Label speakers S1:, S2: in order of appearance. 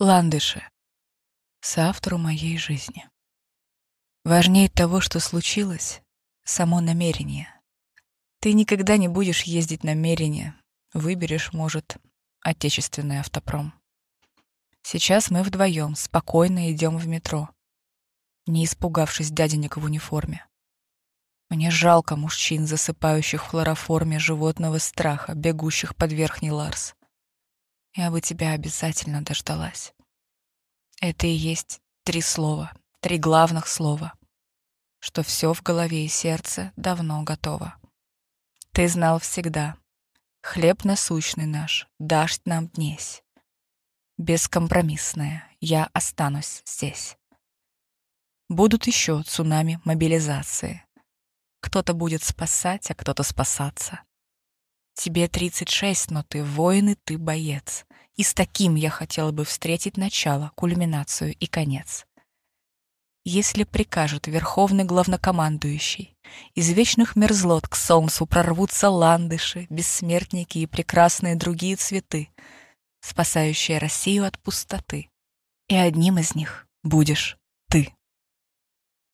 S1: Ландыши. Соавтору моей жизни. Важнее того, что случилось, само намерение. Ты никогда не будешь ездить намерение. Выберешь, может, отечественный автопром. Сейчас мы вдвоем спокойно идем в метро, не испугавшись дяденек в униформе. Мне жалко мужчин, засыпающих в хлороформе животного страха, бегущих под верхний ларс. Я бы тебя обязательно дождалась. Это и есть три слова, три главных слова, что все в голове и сердце давно готово. Ты знал всегда. Хлеб насущный наш, дашь нам днесь. Бескомпромиссная, я останусь здесь. Будут еще цунами мобилизации. Кто-то будет спасать, а кто-то спасаться. Тебе 36, но ты воин и ты боец. И с таким я хотела бы встретить начало, кульминацию и конец. Если прикажет верховный главнокомандующий, из вечных мерзлот к солнцу прорвутся ландыши, бессмертники и прекрасные другие цветы, спасающие Россию от пустоты. И одним из них будешь ты.